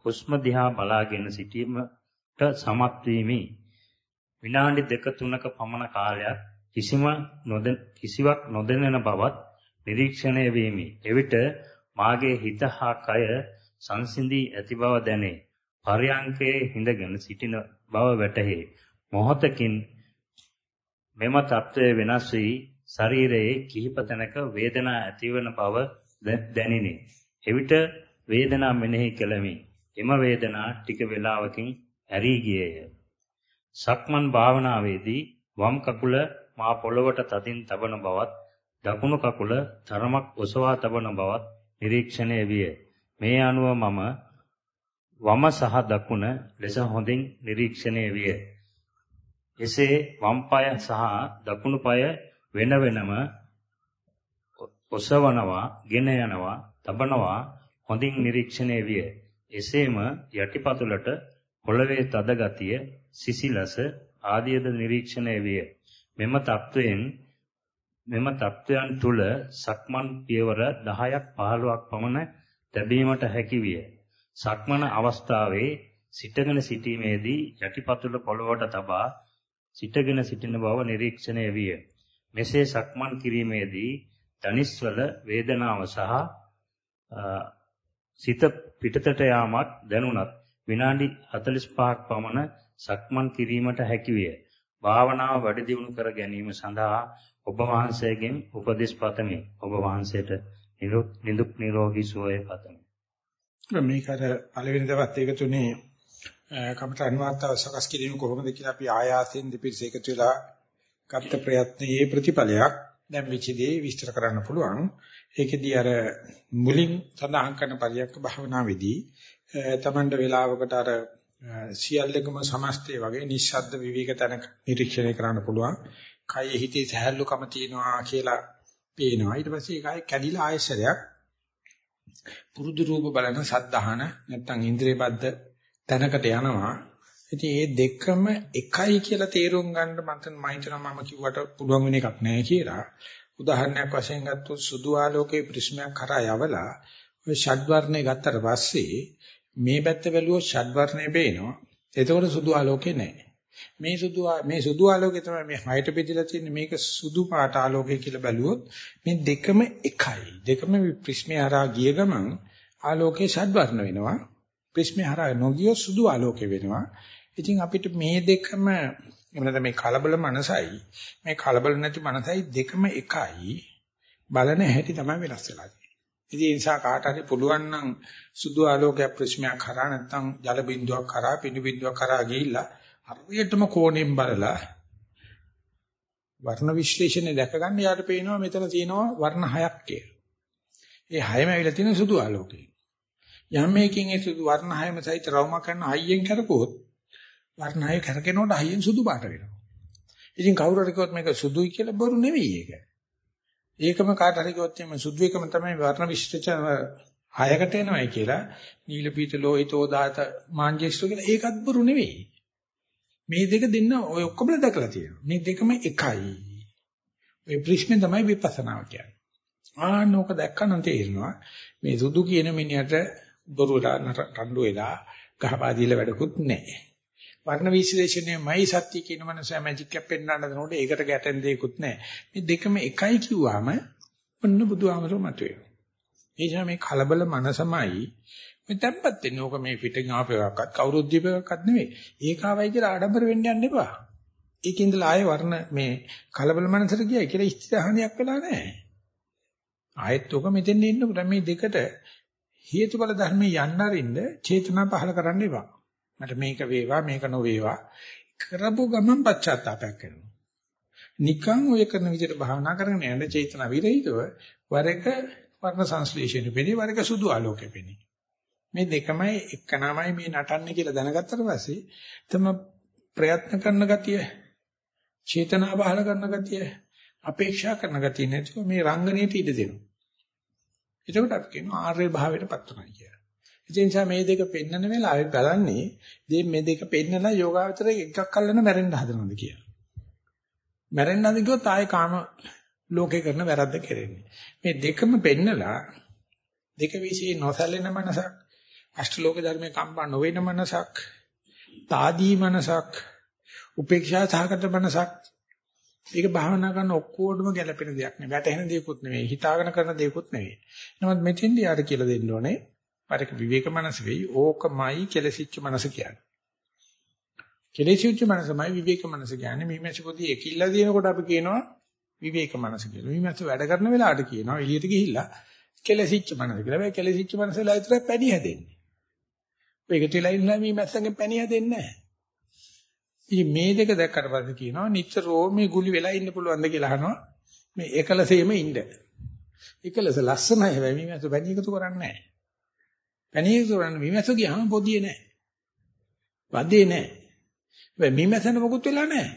හුස්ම දිහා බලාගෙන සිටීමට සමත් වීමි. විනාඩි දෙක තුනක පමණ කාලයක් කිසිම නොදෙන කිසිවක් නොදැනෙන බවත් නිරීක්ෂණය වීමි. එවිට මාගේ හිත හා කය සංසිඳී ඇති බව දැනේ. පරයන්කේ හිඳගෙන සිටින බව වැටහේ. මොහොතකින් මෙම తත්වය වෙනස් වී ශරීරයේ කිහිප තැනක වේදනා ඇතිවන බව දැනිනි. එවිට වේදනා මෙනෙහි කෙලමි. එම වේදනා ටික වේලාවකින් ඇරී ගියේය. සක්මන් භාවනාවේදී වම් කකුල මා පොළවට තදින් තබන බවත් දකුණු කකුල තරමක් ඔසවා තබන බවත් නිරීක්ෂණය විය. මේ අනුව මම වම සහ දකුණ ලෙස හොඳින් නිරීක්ෂණය විය. එසේ වම් පාය සහ දකුණු පාය වෙන වෙනම ඔසවනවා, ගෙන යනවා, තබනවා හොඳින් නිරීක්ෂණය විය. එසේම යටිපතුලට පොළවේ තද ගතිය, සිසිලස ආදියද නිරීක්ෂණය විය. මෙම තත්වයෙන් මෙම තත්වයන් තුල සක්මන් පියවර 10ක් 15ක් පමණ තැබීමට හැකි විය. සක්මන අවස්ථාවේ සිටගෙන සිටීමේදී යටිපතුල පොළවට තබා සිටගෙන සිටින බව නිරීක්ෂණය විය. මෙසේ සක්මන් කිරීමේදී ධනිස්වල වේදනාව සහ සිත පිටතට යාමක් දැනුණත් විනාඩි 45ක් පමණ සක්මන් කිරීමට හැකි විය. භාවනාව වැඩි දියුණු කර ගැනීම සඳහා ඔබ වහන්සේගෙන් උපදෙස් පතමි. ඔබ වහන්සේට නිදුක් නිරෝගී සුවය පතමි. මේක අර පළවෙනි දවස් එක තුනේ කම්පියුටර් වාර්තාව සකස් කිරීම කොහොමද කියලා අපි ආයාසයෙන් දෙපිරිස එකතු වෙලා ගත්ත ප්‍රයත්නයේ ප්‍රතිඵලයක් දැන් විචිදී විස්තර කරන්න පුළුවන්. ඒකෙදී අර මුලින් සඳහන් කරන පරියක්ක භාවනාවේදී තමන්ට වේලාවකට අර සියල්ලකම සමස්තය වගේ නිශ්ශබ්ද විවේක තැනක නිරීක්ෂණය කරන්න පුළුවන්. කයේ හිතේ සහැල්ලුකම තියෙනවා කියලා පේනවා. ඊට පස්සේ ඒකයි කැඩිලා ආයශරයක් පුරුදු රූප බලන සද්ධාහන නැත්තම් ඉන්ද්‍රිය බද්ධ තැනකට යනවා. ඉතින් මේ දෙකම එකයි කියලා තේරුම් ගන්න මම මම හිතනවා මම කිව්වට පුළුවන් වෙන එකක් නෑ කියලා. උදාහරණයක් වශයෙන් ගත්තොත් සුදු ආලෝකයේ ප්‍රිස්මයක් කරා යවලා ඔය ෂඩ් වර්ණය ගත්තට පස්සේ මේ පැත්ත බැලුවොත් ෂඩ් වර්ණය පේනවා. එතකොට සුදු ආලෝකේ නෑ. මේ සුදු මේ සුදු ආලෝකය තමයි මේ හයට බෙදලා තියෙන්නේ මේක සුදු පාට ආලෝකය කියලා බැලුවොත් මේ දෙකම එකයි දෙකම ප්‍රිස්මේ හරහා ගිය ගමන් ආලෝකේ ෂඩ්වර්ණ වෙනවා ප්‍රිස්මේ හරහා නොගිය සුදු ආලෝකය වෙනවා ඉතින් අපිට මේ දෙකම එමුණද මේ කලබල මනසයි මේ කලබල නැති මනසයි දෙකම එකයි බලන හැටි තමයි වෙනස් වෙලා තියෙන්නේ ඉතින් ඒ නිසා කාට හරි පුළුවන් නම් සුදු ආලෝකයක් ප්‍රිස්මයක් කරා නැත්නම් ජල බිඳුවක් කරා පිණු බිඳුවක් කරා ගිහිල්ලා හරියටම කෝණයෙන් බලලා වර්ණ විශ්ලේෂණය දැක ගන්න යාට පේනවා මෙතන තියෙනවා වර්ණ හයක් කියලා. ඒ හයම ඇවිල්ලා තියෙන සුදු ආලෝකේ. යම් මේකින් ඒ සුදු වර්ණ හයම සහිත රවුම කරන හයියෙන් කරපුවොත් වර්ණ හය කරකිනකොට හයියෙන් සුදු පාට වෙනවා. ඉතින් කවුරු හරි කිව්වොත් මේක සුදුයි කියලා බොරු නෙවෙයි ඒක. ඒකම කාට හරි කිව්වොත් එimhe සුදු එකම තමයි වර්ණ විශ්ලේෂණ හයකට එනවයි කියලා නීල පීත ලෝහිතෝ දාත මාංජේස්තු කියලා ඒකත් බොරු නෙවෙයි. මේ දෙක දෙන්න ඔය ඔක්කොම දැකලා තියෙනවා. මේ දෙකම එකයි. ඔය ප්‍රශ්නේ තමයි විපස්සනාව කියන්නේ. ආනෝක දැක්කනම් තේරෙනවා මේ සුදු කියන මිනිහට බොරු වෙලා රණ්ඩු වෙලා ගහපා දීලා වැඩකුත් නැහැ. වර්ණ විශ්ලේෂණයමයි සත්‍ය කියන මනස මැජික් එකක් පෙන්වන්න දෙනකොට ඒකට ගැටෙන දෙයක්වත් නැහැ. මේ දෙකම එකයි කිව්වම ඔන්න බුදුහාමරෝ මතුවේ. ඒ නිසා මේ කලබල මනසමයි මේ තැම්පත් වෙන්නේ. ඕක මේ පිටින් ආපේවක්වත් කවුරුත් දීපේවක්වත් නෙවෙයි. ඒකාවයි කියලා ආඩම්බර වෙන්න යන්න එපා. ඒකින්ද ආයේ වර්ණ මේ කලබල මනසට ගියයි කියලා ඉස්තිහානියක් වෙලා නැහැ. ආයෙත් ඕක මෙතෙන් ඉන්නකොට මේ දෙකට හේතුඵල ධර්මයේ යන්න අරින්න චේතනා පහල කරන්න එපා. මට මේක වේවා මේක නොවේවා කරපු ගමන් පශ්චාත්තාපයක් වෙනවා. නිකන් ඔය කරන විදිහට භාවනා කරගෙන යන චේතනා විරහිතව වර එක වර්ණ සංශ්ලේෂණය වෙන්නේ වර එක සුදු ආලෝකෙ වෙන්නේ. මේ දෙකමයි එකනමයි මේ නටන්නේ කියලා දැනගත්තට පස්සේ තම ප්‍රයත්න කරන ගතිය, චේතනා බහල කරන ගතිය, අපේක්ෂා කරන ගතිය නැතිව මේ රංගනීයට ඉඩ දෙනවා. එතකොට අපි කියනවා ආර්ය භාවයටපත් වෙනවා කියලා. ඒ නිසා මේ දෙක පෙන්නන වෙලාවේ බලන්නේ මේ දෙක පෙන්නලා යෝගාවචරය එකක් අල්ලන මැරෙන්න හදනවද කියලා. මැරෙන්න හදන කිව්වොත් ආයේ කාම ලෝකේ කරන වැරද්ද කෙරෙන්නේ. මේ දෙකම පෙන්නලා දෙක විශ්ේ නොසැලෙන මනසක් අෂ්ටලෝක ධර්මයේ කම්පා නොවන මනසක්, తాදී මනසක්, උපේක්ෂා සහගත මනසක් ඒක භාවනා කරන ඔක්කොටම ගැළපෙන දෙයක් නෙවෙයි. වැටහෙන දෙයක්වත් නෙවෙයි. හිතාගෙන කරන දෙයක්වත් නෙවෙයි. නමුත් මෙතෙන්දී යාට කියලා දෙන්න ඕනේ. පරික විවේක මනස වෙයි. ඕකමයි කෙලසිච්ච මනස කියන්නේ. කෙලසිච්ච මනසමයි විවේක මනස කියන්නේ. මේ මැසි පොඩි එකිල්ල දිනකොට අපි කියනවා විවේක මනස කියලා. මේ මැස්ස වැඩ කරන වෙලාවට කියනවා එළියට ගිහිල්ලා කෙලසිච්ච මනස කියලා. මේ කෙලසිච්ච මනසලා විතරක් පැණි හැදෙන්නේ. ඒකට වෙලා ඉන්න මේ මැස්සගෙන් පැණි හැදෙන්නේ නැහැ. ඉතින් මේ දෙක දැක්කට පස්සේ කියනවා නිතරම මේ ගුලි වෙලා ඉන්න පුළුවන්ද කියලා අහනවා. මේ එකලසෙම ඉන්න. එකලස ලස්සනයි හැබැයි මේ මැස්ස පැණි එකතු කරන්නේ නැහැ. පැණි එකතු කරන්නේ මේ මැස්ස ගියාම පොදියේ නැහැ. වදේ නැහැ. හැබැයි මේ මැස්සන මොකුත් වෙලා නැහැ.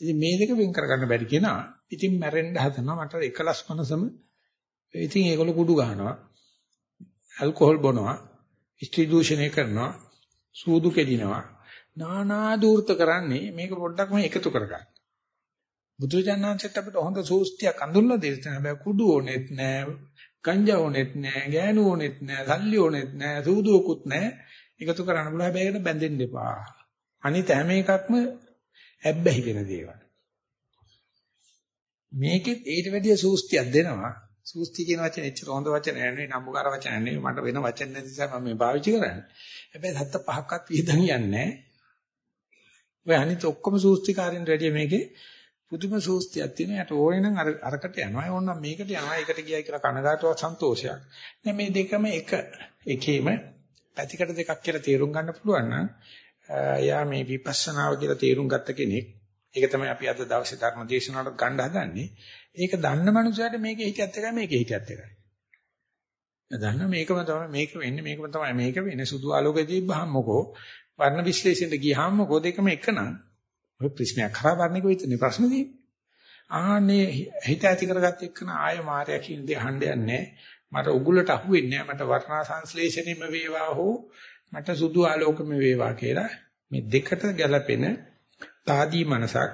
ඉතින් මේ දෙක වෙන් කරගන්න බැරි කෙනා ඉතින් මැරෙන්න හදනවා. මට එකලස් මනසම ඉතින් ඒගොල්ලෝ කුඩු ගහනවා. ඇල්කොහොල් බොනවා. ස්ත්‍රී දූෂණය කරනවා. සූදු කෙදිනවා. නානා දූර්ත කරන්නේ මේක පොඩ්ඩක් මේ එකතු කරගන්න. බුදුජානනාංශයට අපිට හොඳ සූස්තියක් අඳුල්ලා දෙන්න. හැබැයි කුඩු ඕනෙත් නෑ. ගංජා ඕනෙත් නෑ ගෑනු ඕනෙත් නෑ සල්ලි ඕනෙත් නෑ සූදුවකුත් නෑ එකතු කරන්න බුල හැබැයි ඒකට බැඳෙන්න එපා අනිත් හැම එකක්ම ඇබ්බැහි වෙන දේවල්. මේකෙත් ඊට වැඩිය සූස්තියක් දෙනවා. සූස්ති කියන වචනේ එච්චර හොඳ වචන නෙවෙයි නම්බුකාර වචන නෙවෙයි මට වෙන වචන නැති නිසා මම මේ පාවිච්චි කරන්නේ. හැබැයි හත්ත පහක්වත් වියදම් යන්නේ ඔය අනිත් ඔක්කොම සූස්තිකාරින් රෙඩිය මේකේ පුදුම සූස්තියක් තියෙනවා. යට ඕනේ නම් අර අරකට යනවා. ඕනනම් මේකට යනවා. ඒකට ගියයි කියලා කනගාටුවක් සන්තෝෂයක්. දැන් මේ දෙකම එක එකේම පැතිකඩ දෙකක් කියලා තේරුම් ගන්න පුළුවන් නම් යා මේ විපස්සනාව කියලා තේරුම් ගත්ත කෙනෙක්. ඒක තමයි අපි අද දවසේ ධර්ම දේශනාවට ගන්න හදන්නේ. ඒක දන්න මනුස්සයාට මේකේ හිතත් එකයි මේකේ හිතත් එකයි. දන්න මේකම තමයි මේක වෙන්නේ මේකම තමයි මේක වෙන්නේ සුදු ආලෝකයේ තිබ්බහම මොකෝ වර්ණ විශ්ලේෂණයට ගියාම මොකෝ දෙකම එකනම් ඔය ප්‍රශ්නයක් කරා වර්ණික විතරනේ ප්‍රශ්න තියෙන්නේ. ආන්නේ හිත ඇති කරගත්ත එක්කන ආය මායя කියන දේ අහන්න යන්නේ මට උගුලට අහුවෙන්නේ නැහැ මට වර්ණා සංශ්ලේෂණෙම වේවා හෝ මට සුදු ආලෝකම වේවා කියලා මේ දෙකට ගැලපෙන తాදී මනසක්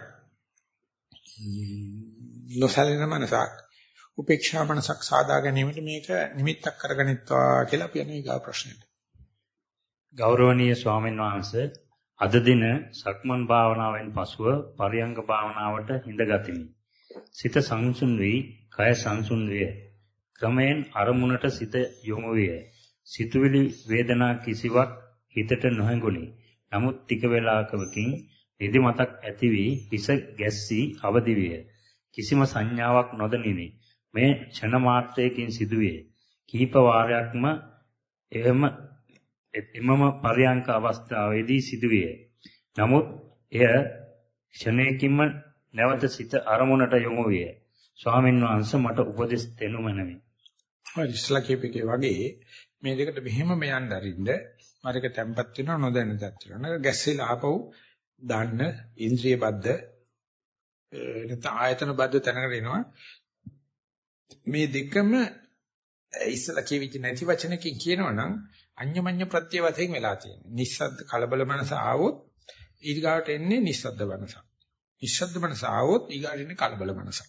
නොසලින මනසක් උපේක්ෂා මනසක් සාදා ගැනීමට මේක නිමිත්තක් කරගනිත්වා කියලා අපි යන ඊගා ප්‍රශ්නෙට. ගෞරවනීය ස්වාමීන් වහන්සේ අද දින සක්මන් භාවනාවෙන් පසුව පරියංග භාවනාවට හිඳගතිමි. සිත සංසුන් වී කය සංසුන් විය. ක්‍රමයෙන් අරමුණට සිත යොමු විය. සිතුවිලි වේදනා කිසිවක් හිතට නොහැඟුණි. නමුත් ටික වේලාවකකින් නිදිමතක් ඇති වී හිස ගැස්සී අවදි විය. කිසිම සංඥාවක් නොදැනිනි. මේ ක්ෂණ මාත්‍රයකින් සිදුවේ. කිහිප වාරයක්ම එම එමම පරියංක අවස්ථාවේදී සිදුවේ. නමුත් එය ක්ෂණයකින්ම නැවත සිත අරමුණට යොමු විය. ස්වාමීන් වහන්සේ මට උපදෙස් දෙනු මැනවි. හරි ඉස්ලා කීපකේ වගේ මේ දෙකට මෙහෙමම යන්න අරින්න මරක තැම්පත් වෙනව නොදැන තත් වෙනවා. ගැස්සෙලා ආපහු දාන්න ඉන්ද්‍රිය බද්ධ නැත්නම් ආයතන බද්ධ තැනකට එනවා. මේ දෙකම ඉස්සලා කියවිච්ච නැති වචනකින් කියනවනම් අඤ්ඤමඤ්ඤ ප්‍රත්‍ය වශයෙන් වෙලා තියෙනවා. නිස්සද්ද කලබල මනස ආවොත් ඊගාවට එන්නේ නිස්සද්ද මනස. නිස්සද්ද මනස ආවොත් ඊගාට එන්නේ කලබල මනස.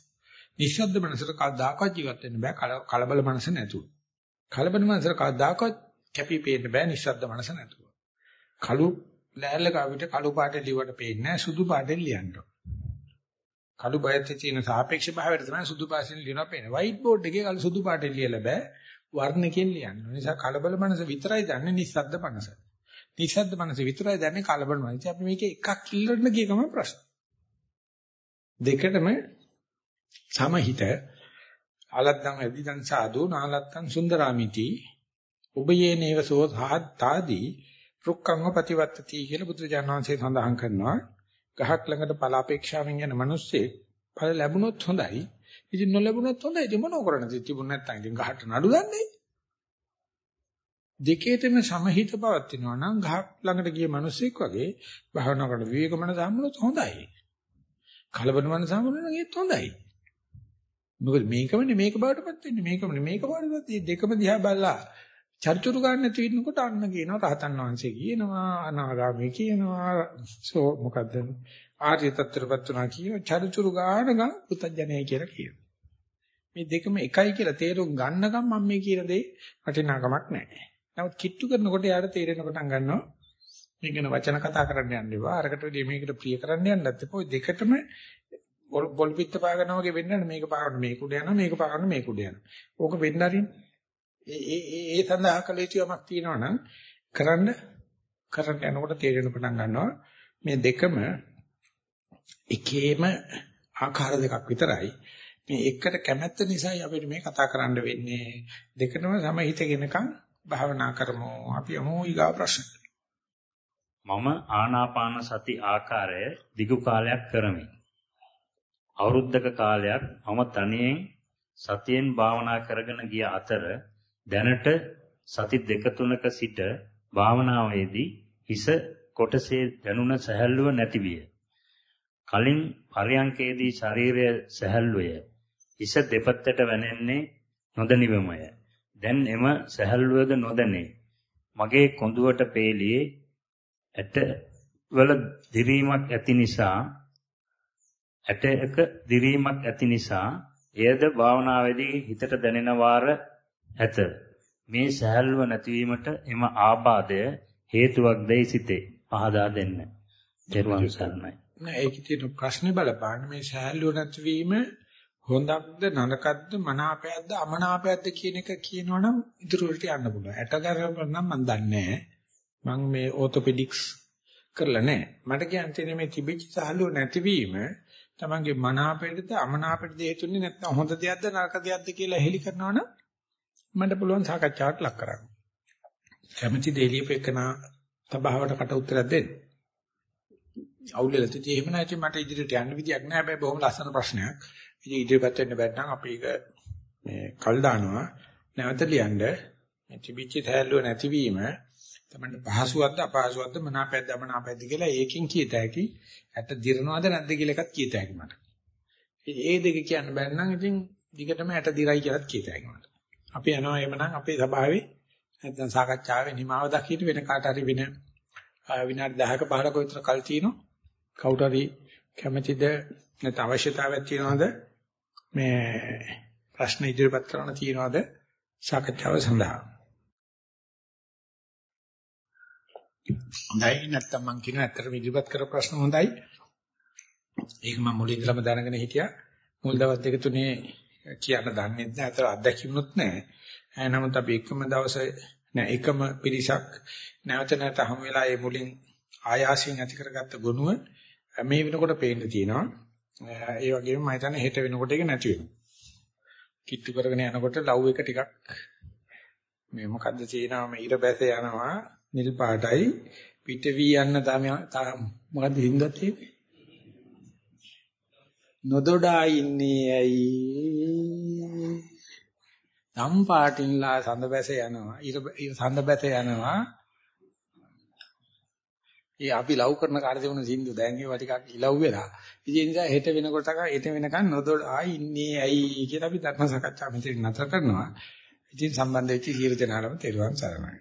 නිස්සද්ද මනසට කවදාකවත් ජීවත් වෙන්න බෑ කලබල මනස නැතුව. කලබල මනසට කවදාකවත් කැපි පේන්න බෑ නිස්සද්ද මනස නැතුව. කළු ලෑල්ල කවිට කළු පාටේ ලියවට පේන්නේ නැහැ සුදු පාටෙන් ලියන්න. කළු බයත් තියෙන සාපේක්ෂ භාවයට තමයි සුදු පාටෙන් ලියනවා පේන්නේ. වයිට් බෝඩ් එකේ කළු සුදු පාටෙන් ලියලා බෑ වර්ණකෙන් ලියන්න. ඒ නිසා කලබල මනස විතරයි දන්නේ නිස්සද්ද මනස. නිස්සද්ද මනස විතරයි දන්නේ කලබල මනස. අපි මේකේ එකක් ඉල්ලන්න ගිය ගමන් ප්‍රශ්න. දෙකටම සමහිත අලද්දන් අදිදන් සාදු නාලත්තන් සුන්දරාමිති උබයේ නේව සෝ තාදී රුක්ඛංග ප්‍රතිවත්තති කියලා බුදුරජාණන් වහන්සේ සඳහන් කරනවා. ගහක් ළඟට ඵල අපේක්ෂාවෙන් යන මිනිස්සේ ඵල ලැබුණොත් හොඳයි. ඉතින් නොලැබුණොත් හොඳයි. ඉතින් මොනව කරන්නද? තිබුණ නැත්නම් ඉතින් ගහට නඩු දන්නේ. දෙකේතම සමහිත පවත්ිනවා නම් ගහක් ළඟට ගිය මිනිස්සෙක් වගේ භාවනා කරන විවේක මන සම්මුලොත් හොඳයි. කලබල මන සම්මුලන ඒත් හොඳයි. මොකද මේකමනේ මේක බාටපත් වෙන්නේ මේකමනේ මේක බාටපත් දෙකම දිහා බලලා චර්චුරු ගන්න නැති ඉන්නකොට අන්න කියනවා රහතන් වහන්සේ කියනවා අනාගාමී කියනවා සෝ මොකද්ද ආර්ය තත්ත්වපත් වුණා කියන චර්චුරු ගානගම් පුතඥයයි කියලා කියනවා මේ දෙකම එකයි කියලා තේරුම් ගන්නකම් මම මේ කියන දේ වටිනාකමක් නැහැ නමුත් කිට්ටු කරනකොට යාට තේරෙන පටන් ගන්නවා මේක ගැන වචන කතා කරන්න යන්න එපා අරකට වැඩි මේකට ප්‍රිය කරන්න යන්නත් එපා ඔය දෙකටම පොල් පිට පාගනවා වගේ වෙන්නන්නේ මේක පාගන්න මේක උඩ යනවා මේක පාගන්න මේක උඩ යනවා. ඕක වෙන්න අරින්. ඒ ඒ ඒ සඳහා කළ යුතු යමක් තියෙනවා නම් කරන්න කරන්න යනකොට තේරෙන පටන් ගන්නවා මේ දෙකම එකේම ආකාර දෙකක් විතරයි. මේ එකට කැමැත්ත නිසායි අපිට මේ කතා කරන්න වෙන්නේ. දෙකම සමහිතගෙනකම් භාවනා කරමු. අපි යමු ඊගා ප්‍රශ්න. මම ආනාපාන සති ආකාරය දිගු කාලයක් කරමි. අවුරුද්දක කාලයක් මම තනියෙන් සතියෙන් භාවනා කරගෙන ගිය අතර දැනට සති දෙක තුනක සිට භාවනාවේදී හිස කොටසේ දැනුණ සැහැල්ලුව නැති විය. කලින් පරයන්කේදී ශරීරය සැහැල්ලුය. හිස දෙපැත්තට වැනෙන්නේ නොදැනිවමය. දැන් එම සැහැල්ලුවද නොදැනේ. මගේ කොඳුවට පේලියේ ඇට වල දිරීමක් ඇති නිසා ඇටයක දිරීමක් ඇති නිසා එයද භාවනාවේදී හිතට දැනෙන වාර ඇත. මේ සහැල්ව නැතිවීමට එම ආබාධය හේතුවක් දැයි සිතේ. පහදා දෙන්න. දරුවන් සරණයි. නෑ ඒකේ තියෙන ප්‍රශ්නේ බලපාන්න මේ සහැල්ව නැතිවීම හොඳක්ද නරකක්ද මනාපයක්ද අමනාපයක්ද කියන එක කියනවනම් ඉදිරියට යන්න පුළුවන්. ඇටගරම නම් මම දන්නේ මම මේ ඕතොපෙඩික්ස් කරලා නැහැ. මට කියන්න තියෙන්නේ මේ තිබිච්ච සහලුව නැතිවීම තමන්ගේ මනාපයටද අමනාපයටද හේතුන්නේ නැත්නම් හොඳ දෙයක්ද නරක දෙයක්ද කියලා හෙලි කරනවනම් මට පුළුවන් සාකච්ඡාවට ලක් කරන්න. කැමැති දෙලියපෙකන තභාවට කට උත්තරයක් දෙන්න. අවුලෙල තියදී එහෙම නැති මට ඉදිරියට යන්න විදියක් නැහැ. හැබැයි බොහොම ලස්සන ප්‍රශ්නයක්. ඉතින් ඉදිරියට වෙන්න බැන්නම් අපි ඒක මේ කල් දානවා. නැවත ලියන්න මේ තිබිච්ච තැල්ලුව නැතිවීම තමයි පහසුවක්ද අපහසුවක්ද මනාපයක්ද අමනාපයක්ද කියලා ඒකෙන් කියත හැකි. ඇත්ත දිරනවද නැද්ද කියලා එකත් කියත හැකි මට. ඒ දෙක කියන්න බැන්නම් ඉතින් දිගටම ඇට දිරයි කියලාත් කියත හැකි මට. අපි යනවා එhmenan අපේ සභාවේ නැත්නම් සාකච්ඡාවේ නිමාව දක්ිට වෙන කාට හරි වෙන විනාඩි 10ක 15ක විතර කල් තියෙනවා. කවුරු හරි කැමැතිද නැත්නම් අවශ්‍යතාවයක් තියෙනවද මේ ප්‍රශ්න ඉදිරිපත් කරන්න තියෙනවද සාකච්ඡාව සඳහා? හොඳයි නැත්නම් මම කියන ඇත්තටම ඉදිරිපත් කර ප්‍රශ්න හොඳයි. ඒක මම මුලින් ඉඳලම දැනගෙන හිටියා. මුල් දවස් දෙක තුනේ කියන්න දන්නේ නැහැ. අතර අත්දැකීමුත් නැහැ. නමුත් අපි එකම දවසේ නෑ එකම පිරිසක් නැවත නැවත හමු වෙලා ඒ මුලින් ආයාසයෙන් ඇති කරගත්ත ගුණුව මේ වෙනකොට පේන්න තියෙනවා. ඒ වගේම මම හිතන්නේ හෙට වෙනකොට ඒක නැති වෙනවා. කිට්ටු කරගෙන යනකොට ලව් එක ටිකක් මේ මොකද්ද තියෙනවා මේ ඉර බැස යනවා නිල් පාටයි පිට වී යන්න තමයි මොකද්ද හින්දා තියෙන්නේ? නොදොඩා ඉන්නේ ඇයි? නම් පාටින්ලා සඳ බැස යනවා. ඉර සඳ බැස යනවා ඒ අපි ලව් කරන කාර්යය වුණ සින්දු දැන් ඒවා ටිකක් ඉලව් වෙලා. ඉතින් ඒ නිසා හෙට වෙනකොට හෙට වෙනකන් නොදොඩා ඉන්නේ ඇයි කියලා අපි ධර්ම සාකච්ඡා මෙතන නතර කරනවා. ඉතින් සම්බන්ධ වෙච්ච සියලු දෙනාටම තෙරුවන් සරණයි.